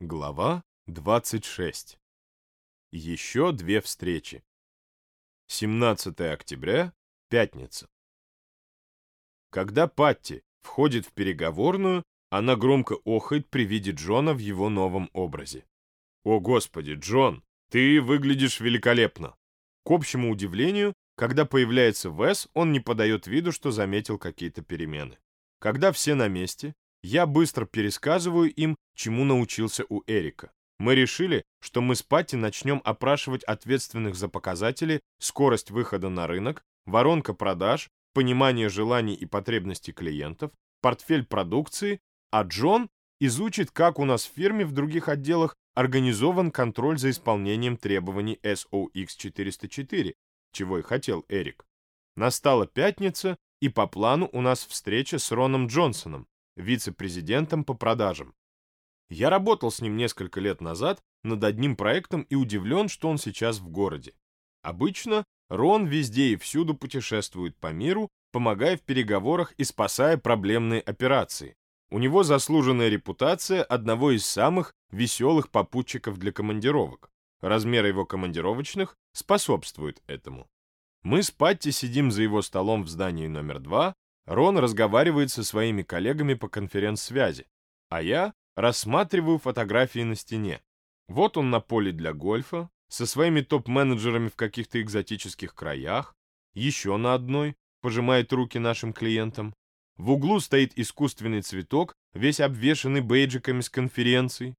Глава 26. Еще две встречи. 17 октября, пятница. Когда Патти входит в переговорную, она громко охает при виде Джона в его новом образе. «О, Господи, Джон, ты выглядишь великолепно!» К общему удивлению, когда появляется Вес, он не подает виду, что заметил какие-то перемены. Когда все на месте, я быстро пересказываю им, чему научился у Эрика. Мы решили, что мы с Пати начнем опрашивать ответственных за показатели, скорость выхода на рынок, воронка продаж, понимание желаний и потребностей клиентов, портфель продукции, а Джон изучит, как у нас в фирме в других отделах организован контроль за исполнением требований SOX 404, чего и хотел Эрик. Настала пятница, и по плану у нас встреча с Роном Джонсоном, вице-президентом по продажам. Я работал с ним несколько лет назад над одним проектом и удивлен, что он сейчас в городе. Обычно Рон везде и всюду путешествует по миру, помогая в переговорах и спасая проблемные операции. У него заслуженная репутация одного из самых веселых попутчиков для командировок. Размер его командировочных способствует этому. Мы с Патти сидим за его столом в здании номер два, Рон разговаривает со своими коллегами по конференц-связи, а я рассматриваю фотографии на стене. Вот он на поле для гольфа, со своими топ-менеджерами в каких-то экзотических краях, еще на одной, пожимает руки нашим клиентам. В углу стоит искусственный цветок, весь обвешанный бейджиками с конференций.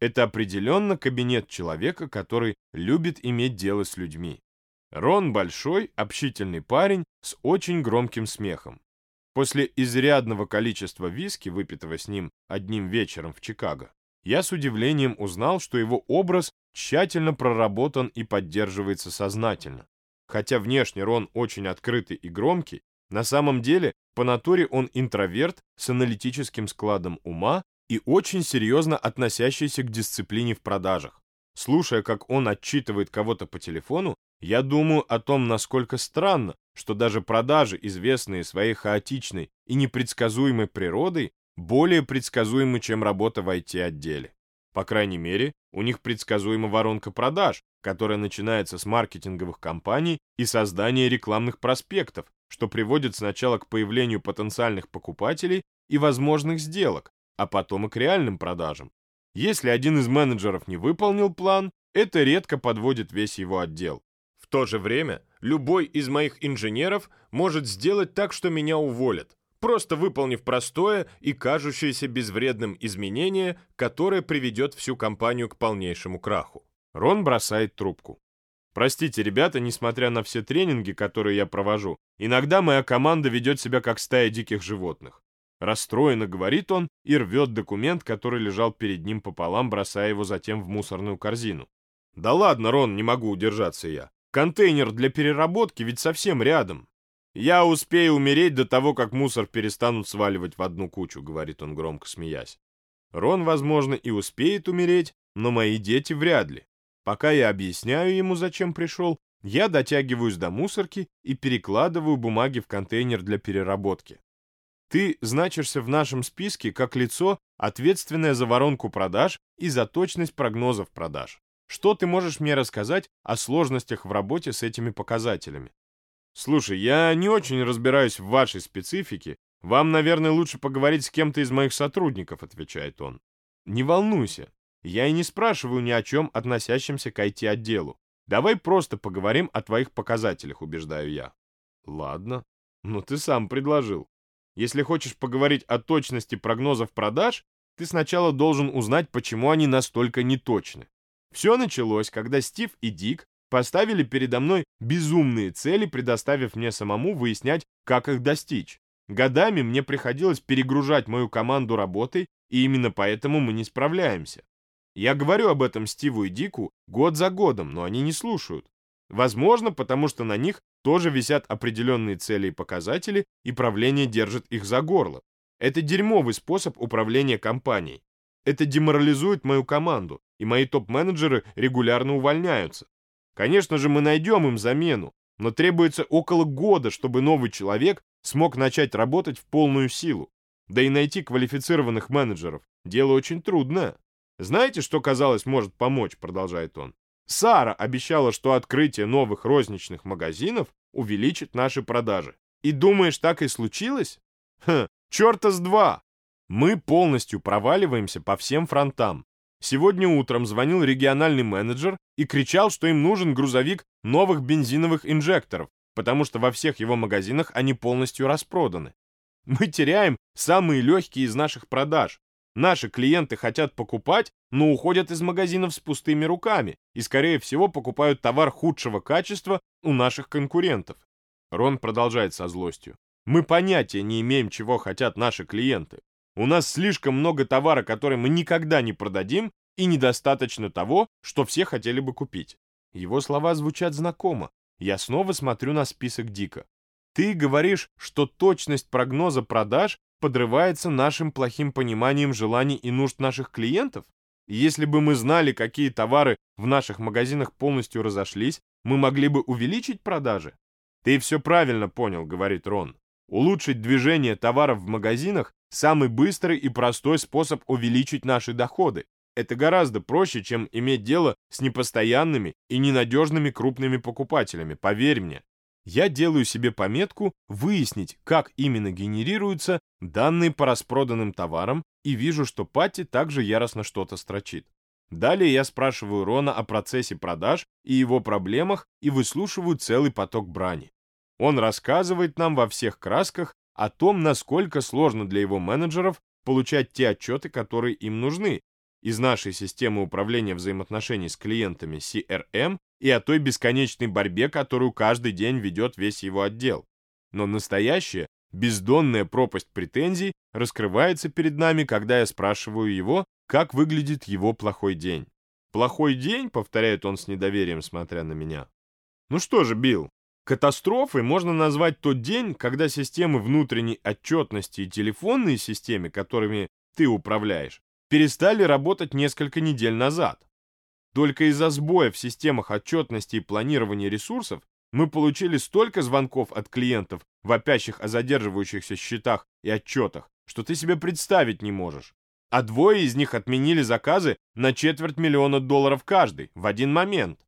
Это определенно кабинет человека, который любит иметь дело с людьми. Рон большой, общительный парень с очень громким смехом. После изрядного количества виски, выпитого с ним одним вечером в Чикаго, я с удивлением узнал, что его образ тщательно проработан и поддерживается сознательно. Хотя внешне Рон очень открытый и громкий, на самом деле по натуре он интроверт с аналитическим складом ума и очень серьезно относящийся к дисциплине в продажах. Слушая, как он отчитывает кого-то по телефону, я думаю о том, насколько странно, что даже продажи, известные своей хаотичной и непредсказуемой природой, более предсказуемы, чем работа в IT-отделе. По крайней мере, у них предсказуема воронка продаж, которая начинается с маркетинговых кампаний и создания рекламных проспектов, что приводит сначала к появлению потенциальных покупателей и возможных сделок, а потом и к реальным продажам. Если один из менеджеров не выполнил план, это редко подводит весь его отдел. То же время любой из моих инженеров может сделать так, что меня уволят, просто выполнив простое и кажущееся безвредным изменение, которое приведет всю компанию к полнейшему краху. Рон бросает трубку. Простите, ребята, несмотря на все тренинги, которые я провожу, иногда моя команда ведет себя как стая диких животных. Расстроенно говорит он и рвет документ, который лежал перед ним пополам, бросая его затем в мусорную корзину. «Да ладно, Рон, не могу удержаться я. Контейнер для переработки ведь совсем рядом. Я успею умереть до того, как мусор перестанут сваливать в одну кучу, говорит он громко смеясь. Рон, возможно, и успеет умереть, но мои дети вряд ли. Пока я объясняю ему, зачем пришел, я дотягиваюсь до мусорки и перекладываю бумаги в контейнер для переработки. Ты значишься в нашем списке как лицо, ответственное за воронку продаж и за точность прогнозов продаж. Что ты можешь мне рассказать о сложностях в работе с этими показателями? Слушай, я не очень разбираюсь в вашей специфике. Вам, наверное, лучше поговорить с кем-то из моих сотрудников, отвечает он. Не волнуйся. Я и не спрашиваю ни о чем, относящемся к IT-отделу. Давай просто поговорим о твоих показателях, убеждаю я. Ладно. Ну ты сам предложил. Если хочешь поговорить о точности прогнозов продаж, ты сначала должен узнать, почему они настолько неточны. Все началось, когда Стив и Дик поставили передо мной безумные цели, предоставив мне самому выяснять, как их достичь. Годами мне приходилось перегружать мою команду работой, и именно поэтому мы не справляемся. Я говорю об этом Стиву и Дику год за годом, но они не слушают. Возможно, потому что на них тоже висят определенные цели и показатели, и правление держит их за горло. Это дерьмовый способ управления компанией. Это деморализует мою команду, и мои топ-менеджеры регулярно увольняются. Конечно же, мы найдем им замену, но требуется около года, чтобы новый человек смог начать работать в полную силу. Да и найти квалифицированных менеджеров – дело очень трудное. Знаете, что, казалось, может помочь, продолжает он. Сара обещала, что открытие новых розничных магазинов увеличит наши продажи. И думаешь, так и случилось? Хм, черта с два! Мы полностью проваливаемся по всем фронтам. Сегодня утром звонил региональный менеджер и кричал, что им нужен грузовик новых бензиновых инжекторов, потому что во всех его магазинах они полностью распроданы. Мы теряем самые легкие из наших продаж. Наши клиенты хотят покупать, но уходят из магазинов с пустыми руками и, скорее всего, покупают товар худшего качества у наших конкурентов. Рон продолжает со злостью. Мы понятия не имеем, чего хотят наши клиенты. У нас слишком много товара, который мы никогда не продадим, и недостаточно того, что все хотели бы купить. Его слова звучат знакомо. Я снова смотрю на список Дика. Ты говоришь, что точность прогноза продаж подрывается нашим плохим пониманием желаний и нужд наших клиентов? Если бы мы знали, какие товары в наших магазинах полностью разошлись, мы могли бы увеличить продажи? Ты все правильно понял, говорит Рон. Улучшить движение товаров в магазинах – самый быстрый и простой способ увеличить наши доходы. Это гораздо проще, чем иметь дело с непостоянными и ненадежными крупными покупателями, поверь мне я делаю себе пометку выяснить, как именно генерируются данные по распроданным товарам и вижу, что Патти также яростно что-то строчит. Далее я спрашиваю Рона о процессе продаж и его проблемах и выслушиваю целый поток брани. Он рассказывает нам во всех красках о том, насколько сложно для его менеджеров получать те отчеты, которые им нужны, из нашей системы управления взаимоотношений с клиентами CRM и о той бесконечной борьбе, которую каждый день ведет весь его отдел. Но настоящая, бездонная пропасть претензий раскрывается перед нами, когда я спрашиваю его, как выглядит его плохой день. «Плохой день?» — повторяет он с недоверием, смотря на меня. «Ну что же, Билл, катастрофой можно назвать тот день, когда системы внутренней отчетности и телефонные системы, которыми ты управляешь, перестали работать несколько недель назад. Только из-за сбоя в системах отчетности и планирования ресурсов мы получили столько звонков от клиентов, вопящих о задерживающихся счетах и отчетах, что ты себе представить не можешь. А двое из них отменили заказы на четверть миллиона долларов каждый в один момент.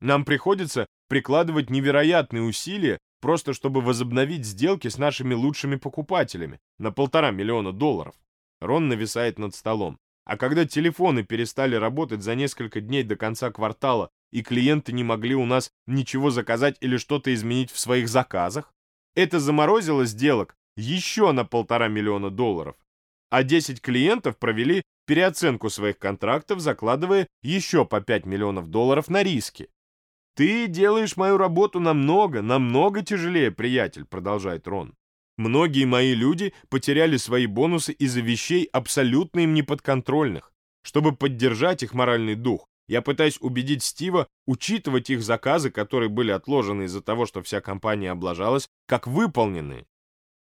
Нам приходится прикладывать невероятные усилия просто чтобы возобновить сделки с нашими лучшими покупателями на полтора миллиона долларов. Рон нависает над столом. А когда телефоны перестали работать за несколько дней до конца квартала, и клиенты не могли у нас ничего заказать или что-то изменить в своих заказах, это заморозило сделок еще на полтора миллиона долларов. А 10 клиентов провели переоценку своих контрактов, закладывая еще по 5 миллионов долларов на риски. «Ты делаешь мою работу намного, намного тяжелее, приятель», продолжает Рон. Многие мои люди потеряли свои бонусы из-за вещей абсолютно им неподконтрольных. Чтобы поддержать их моральный дух, я пытаюсь убедить Стива учитывать их заказы, которые были отложены из-за того, что вся компания облажалась, как выполненные.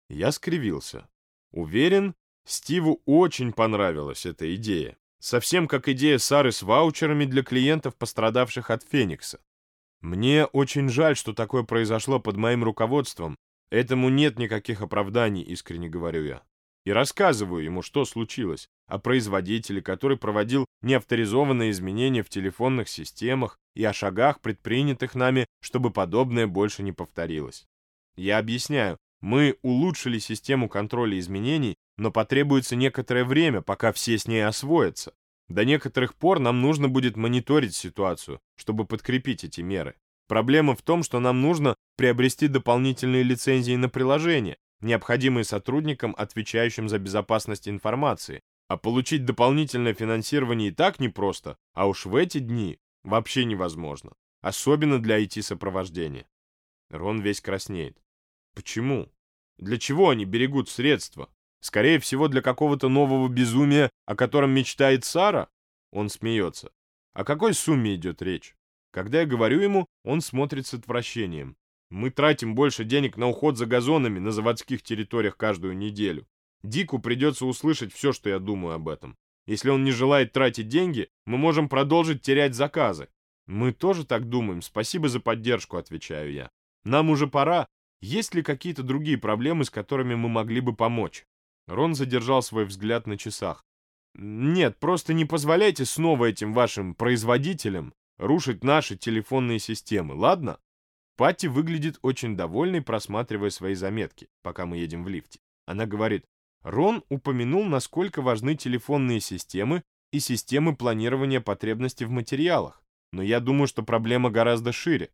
Я скривился. Уверен, Стиву очень понравилась эта идея. Совсем как идея Сары с ваучерами для клиентов, пострадавших от Феникса. Мне очень жаль, что такое произошло под моим руководством, Этому нет никаких оправданий, искренне говорю я. И рассказываю ему, что случилось, о производителе, который проводил неавторизованные изменения в телефонных системах и о шагах, предпринятых нами, чтобы подобное больше не повторилось. Я объясняю, мы улучшили систему контроля изменений, но потребуется некоторое время, пока все с ней освоятся. До некоторых пор нам нужно будет мониторить ситуацию, чтобы подкрепить эти меры. Проблема в том, что нам нужно приобрести дополнительные лицензии на приложение, необходимые сотрудникам, отвечающим за безопасность информации. А получить дополнительное финансирование и так непросто, а уж в эти дни вообще невозможно. Особенно для IT-сопровождения. Рон весь краснеет. Почему? Для чего они берегут средства? Скорее всего, для какого-то нового безумия, о котором мечтает Сара? Он смеется. О какой сумме идет речь? Когда я говорю ему, он смотрит с отвращением. Мы тратим больше денег на уход за газонами на заводских территориях каждую неделю. Дику придется услышать все, что я думаю об этом. Если он не желает тратить деньги, мы можем продолжить терять заказы. Мы тоже так думаем. Спасибо за поддержку, отвечаю я. Нам уже пора. Есть ли какие-то другие проблемы, с которыми мы могли бы помочь? Рон задержал свой взгляд на часах. Нет, просто не позволяйте снова этим вашим производителям рушить наши телефонные системы, ладно? Патти выглядит очень довольной, просматривая свои заметки, пока мы едем в лифте. Она говорит, Рон упомянул, насколько важны телефонные системы и системы планирования потребностей в материалах, но я думаю, что проблема гораздо шире.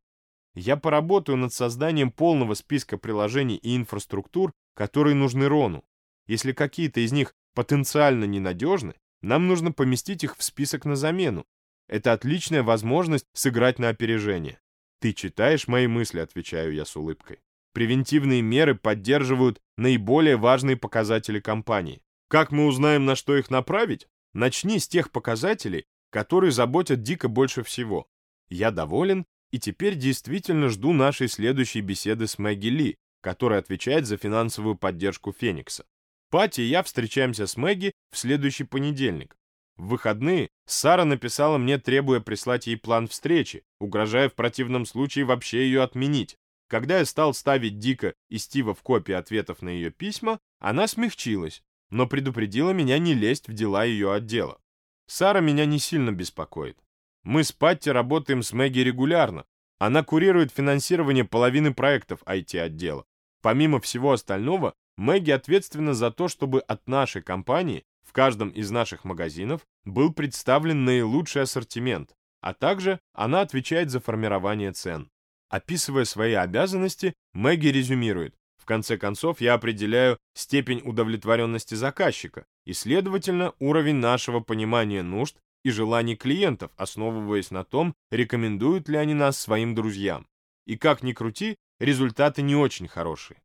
Я поработаю над созданием полного списка приложений и инфраструктур, которые нужны Рону. Если какие-то из них потенциально ненадежны, нам нужно поместить их в список на замену. Это отличная возможность сыграть на опережение. Ты читаешь мои мысли, отвечаю я с улыбкой. Превентивные меры поддерживают наиболее важные показатели компании. Как мы узнаем, на что их направить? Начни с тех показателей, которые заботят Дика больше всего. Я доволен и теперь действительно жду нашей следующей беседы с Мэгги Ли, которая отвечает за финансовую поддержку Феникса. Пати и я встречаемся с Мэгги в следующий понедельник. В выходные Сара написала мне, требуя прислать ей план встречи, угрожая в противном случае вообще ее отменить. Когда я стал ставить Дика и Стива в копии ответов на ее письма, она смягчилась, но предупредила меня не лезть в дела ее отдела. Сара меня не сильно беспокоит. Мы с Патти работаем с Мэгги регулярно. Она курирует финансирование половины проектов IT-отдела. Помимо всего остального, Мэгги ответственна за то, чтобы от нашей компании в каждом из наших магазинов был представлен наилучший ассортимент, а также она отвечает за формирование цен. Описывая свои обязанности, Мэгги резюмирует. В конце концов, я определяю степень удовлетворенности заказчика и, следовательно, уровень нашего понимания нужд и желаний клиентов, основываясь на том, рекомендуют ли они нас своим друзьям. И как ни крути, результаты не очень хорошие.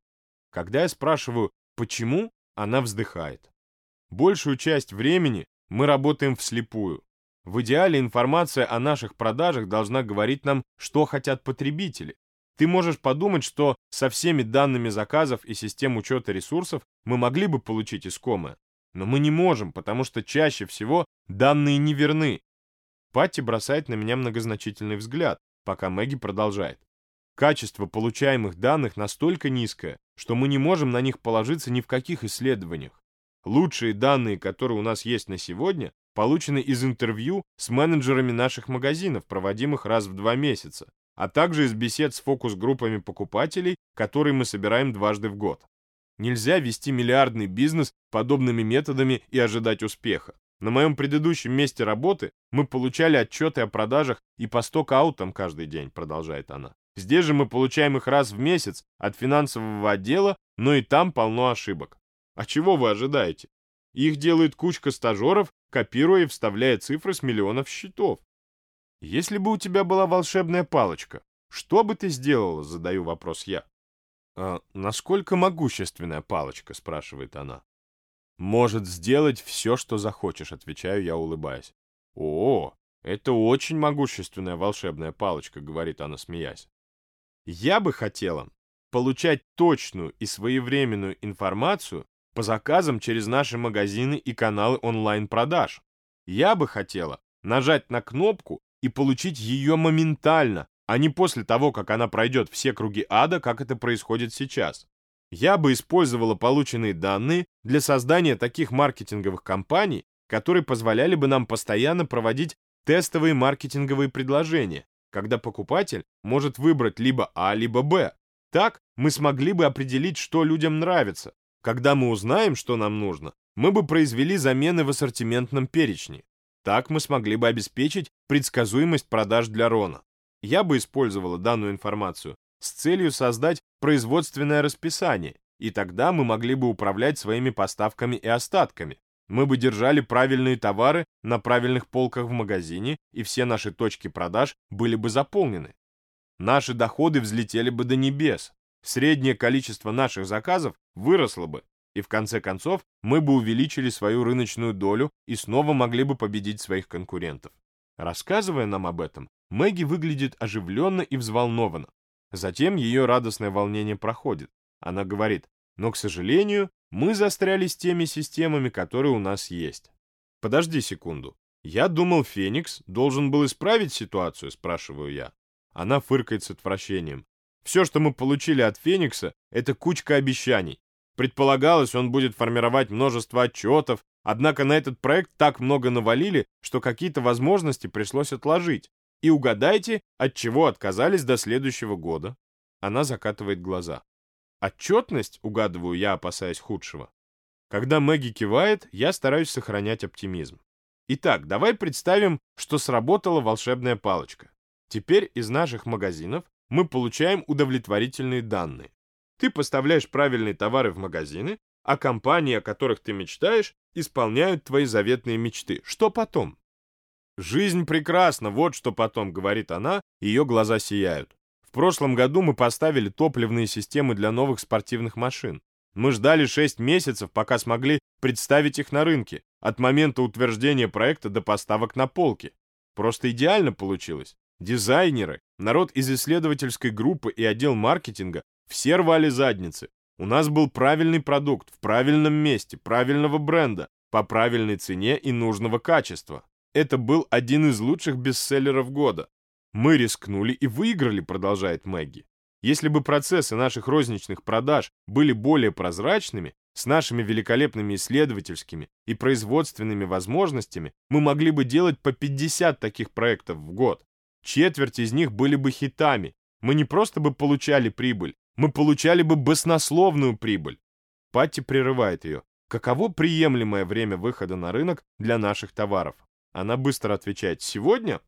Когда я спрашиваю «почему?», она вздыхает. Большую часть времени мы работаем вслепую. В идеале информация о наших продажах должна говорить нам, что хотят потребители. Ты можешь подумать, что со всеми данными заказов и систем учета ресурсов мы могли бы получить искомое. Но мы не можем, потому что чаще всего данные не верны. Патти бросает на меня многозначительный взгляд, пока Мэгги продолжает. Качество получаемых данных настолько низкое, что мы не можем на них положиться ни в каких исследованиях. Лучшие данные, которые у нас есть на сегодня, получены из интервью с менеджерами наших магазинов, проводимых раз в два месяца, а также из бесед с фокус-группами покупателей, которые мы собираем дважды в год. Нельзя вести миллиардный бизнес подобными методами и ожидать успеха. На моем предыдущем месте работы мы получали отчеты о продажах и по сток-аутам каждый день, продолжает она. Здесь же мы получаем их раз в месяц от финансового отдела, но и там полно ошибок. А чего вы ожидаете? Их делает кучка стажеров, копируя и вставляя цифры с миллионов счетов. Если бы у тебя была волшебная палочка, что бы ты сделала, задаю вопрос я. «А насколько могущественная палочка?» — спрашивает она. «Может сделать все, что захочешь», — отвечаю я, улыбаясь. «О, это очень могущественная волшебная палочка», — говорит она, смеясь. «Я бы хотела получать точную и своевременную информацию по заказам через наши магазины и каналы онлайн-продаж. Я бы хотела нажать на кнопку и получить ее моментально, а не после того, как она пройдет все круги ада, как это происходит сейчас. Я бы использовала полученные данные для создания таких маркетинговых кампаний, которые позволяли бы нам постоянно проводить тестовые маркетинговые предложения, когда покупатель может выбрать либо А, либо Б. Так мы смогли бы определить, что людям нравится, когда мы узнаем, что нам нужно, мы бы произвели замены в ассортиментном перечне. Так мы смогли бы обеспечить предсказуемость продаж для Рона. Я бы использовала данную информацию с целью создать производственное расписание, и тогда мы могли бы управлять своими поставками и остатками. Мы бы держали правильные товары на правильных полках в магазине, и все наши точки продаж были бы заполнены. Наши доходы взлетели бы до небес, среднее количество наших заказов выросло бы, и в конце концов мы бы увеличили свою рыночную долю и снова могли бы победить своих конкурентов. Рассказывая нам об этом, Мэгги выглядит оживленно и взволнованно. Затем ее радостное волнение проходит. Она говорит, но, к сожалению, мы застряли с теми системами, которые у нас есть. Подожди секунду. Я думал, Феникс должен был исправить ситуацию, спрашиваю я. Она фыркает с отвращением. Все, что мы получили от Феникса, это кучка обещаний. Предполагалось, он будет формировать множество отчетов, Однако на этот проект так много навалили, что какие-то возможности пришлось отложить. И угадайте, от чего отказались до следующего года. Она закатывает глаза. Отчетность, угадываю я, опасаясь худшего. Когда Мэгги кивает, я стараюсь сохранять оптимизм. Итак, давай представим, что сработала волшебная палочка. Теперь из наших магазинов мы получаем удовлетворительные данные. Ты поставляешь правильные товары в магазины, а компании, о которых ты мечтаешь, исполняют твои заветные мечты. Что потом? «Жизнь прекрасна, вот что потом», — говорит она, ее глаза сияют. Прошлом году мы поставили топливные системы для новых спортивных машин. Мы ждали 6 месяцев, пока смогли представить их на рынке, от момента утверждения проекта до поставок на полке. Просто идеально получилось. Дизайнеры, народ из исследовательской группы и отдел маркетинга все рвали задницы. У нас был правильный продукт в правильном месте, правильного бренда, по правильной цене и нужного качества. Это был один из лучших бестселлеров года. Мы рискнули и выиграли, продолжает Мэгги. Если бы процессы наших розничных продаж были более прозрачными, с нашими великолепными исследовательскими и производственными возможностями мы могли бы делать по 50 таких проектов в год. Четверть из них были бы хитами. Мы не просто бы получали прибыль, мы получали бы баснословную прибыль. Патти прерывает ее. Каково приемлемое время выхода на рынок для наших товаров? Она быстро отвечает, сегодня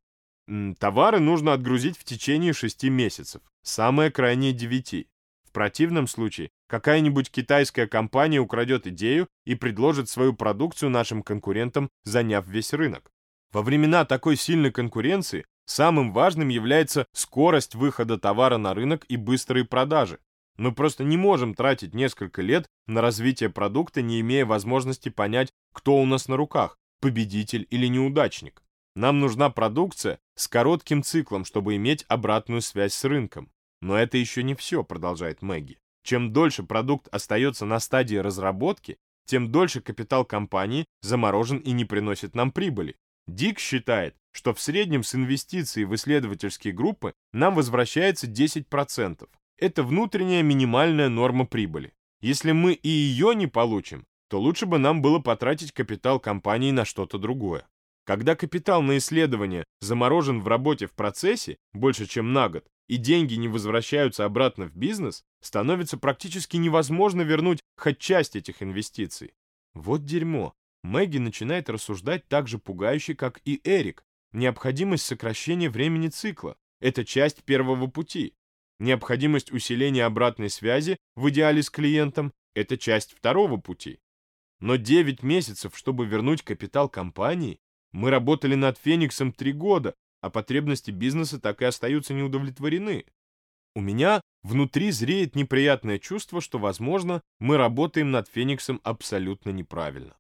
товары нужно отгрузить в течение шести месяцев, самое крайнее девяти. В противном случае какая-нибудь китайская компания украдет идею и предложит свою продукцию нашим конкурентам, заняв весь рынок. Во времена такой сильной конкуренции самым важным является скорость выхода товара на рынок и быстрые продажи. Мы просто не можем тратить несколько лет на развитие продукта, не имея возможности понять, кто у нас на руках, победитель или неудачник. Нам нужна продукция с коротким циклом, чтобы иметь обратную связь с рынком. Но это еще не все, продолжает Мэгги. Чем дольше продукт остается на стадии разработки, тем дольше капитал компании заморожен и не приносит нам прибыли. Дик считает, что в среднем с инвестицией в исследовательские группы нам возвращается 10%. Это внутренняя минимальная норма прибыли. Если мы и ее не получим, то лучше бы нам было потратить капитал компании на что-то другое. Когда капитал на исследование заморожен в работе в процессе больше, чем на год, и деньги не возвращаются обратно в бизнес, становится практически невозможно вернуть хоть часть этих инвестиций. Вот дерьмо. Мэгги начинает рассуждать так же пугающе, как и Эрик. Необходимость сокращения времени цикла – это часть первого пути. Необходимость усиления обратной связи в идеале с клиентом – это часть второго пути. Но 9 месяцев, чтобы вернуть капитал компании, мы работали над Фениксом 3 года, а потребности бизнеса так и остаются неудовлетворены. У меня внутри зреет неприятное чувство, что, возможно, мы работаем над Фениксом абсолютно неправильно.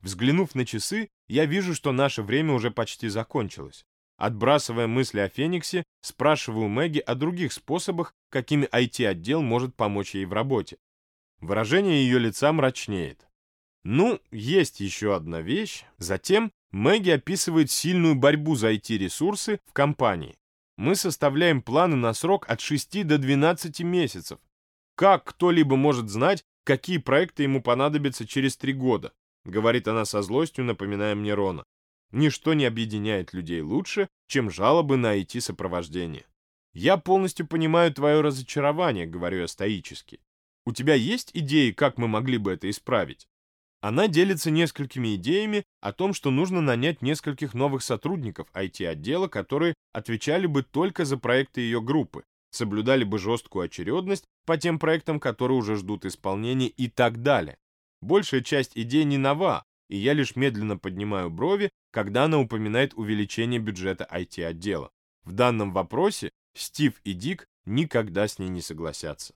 Взглянув на часы, я вижу, что наше время уже почти закончилось. Отбрасывая мысли о Фениксе, спрашиваю Мэгги о других способах, какими IT-отдел может помочь ей в работе. Выражение ее лица мрачнеет. Ну, есть еще одна вещь. Затем Мэгги описывает сильную борьбу за IT-ресурсы в компании. Мы составляем планы на срок от 6 до 12 месяцев. Как кто-либо может знать, какие проекты ему понадобятся через 3 года? Говорит она со злостью, напоминая мне Рона. Ничто не объединяет людей лучше, чем жалобы на IT-сопровождение. Я полностью понимаю твое разочарование, говорю я стоически. У тебя есть идеи, как мы могли бы это исправить? Она делится несколькими идеями о том, что нужно нанять нескольких новых сотрудников IT-отдела, которые отвечали бы только за проекты ее группы, соблюдали бы жесткую очередность по тем проектам, которые уже ждут исполнения и так далее. Большая часть идей не нова, и я лишь медленно поднимаю брови, когда она упоминает увеличение бюджета IT-отдела. В данном вопросе Стив и Дик никогда с ней не согласятся.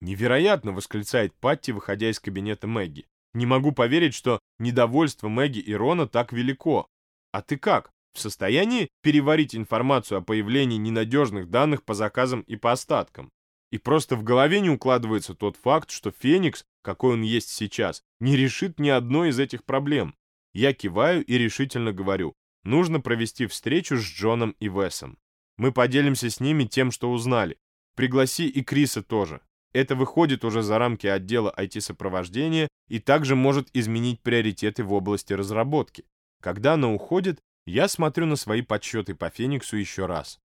«Невероятно!» — восклицает Патти, выходя из кабинета Мэгги. Не могу поверить, что недовольство Мэгги и Рона так велико. А ты как? В состоянии переварить информацию о появлении ненадежных данных по заказам и по остаткам? И просто в голове не укладывается тот факт, что Феникс, какой он есть сейчас, не решит ни одной из этих проблем. Я киваю и решительно говорю, нужно провести встречу с Джоном и Весом. Мы поделимся с ними тем, что узнали. Пригласи и Криса тоже. Это выходит уже за рамки отдела IT-сопровождения и также может изменить приоритеты в области разработки. Когда она уходит, я смотрю на свои подсчеты по Фениксу еще раз.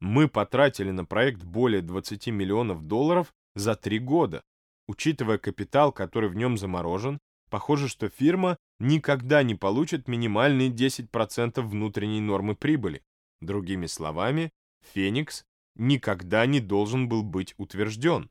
Мы потратили на проект более 20 миллионов долларов за три года. Учитывая капитал, который в нем заморожен, похоже, что фирма никогда не получит минимальные 10% внутренней нормы прибыли. Другими словами, Феникс никогда не должен был быть утвержден.